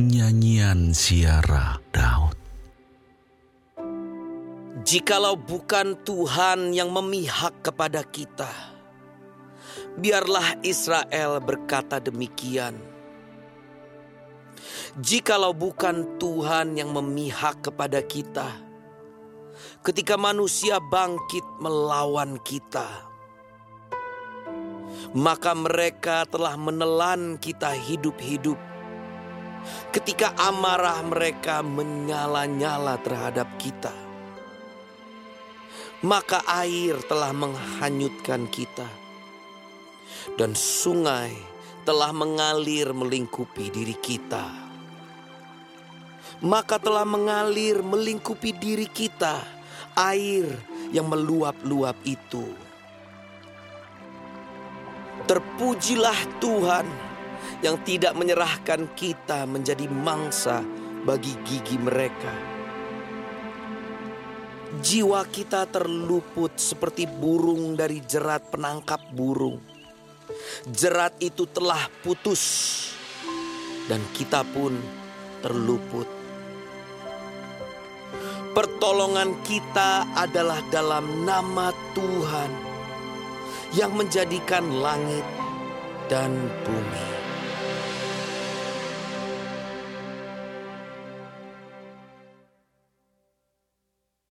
Nyanyian Siara Daud Jikalau bukan Tuhan yang memihak kepada kita, biarlah Israel berkata demikian. Jikalau bukan Tuhan yang memihak kepada kita, ketika manusia bangkit melawan kita, maka mereka telah menelan kita hidup-hidup. Ketika amarah mereka menyala-nyala terhadap kita maka air telah menghanyutkan kita, dan sungai telah mengalir melingkupi diri kita. Maka telah mengalir melingkupi diri kita air yang meluap-luap itu. Terpujilah Tuhan yang tidak menyerahkan kita menjadi mangsa bagi gigi mereka jiwa kita terluput seperti burung dari jerat penangkap burung. Jerat itu telah putus, dan kita pun terluput. Pertolongan kita adalah dalam nama Tuhan yang menjadikan langit dan bumi.